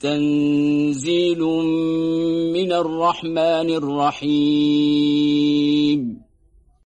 تنزيل من الرحمن الرحيم.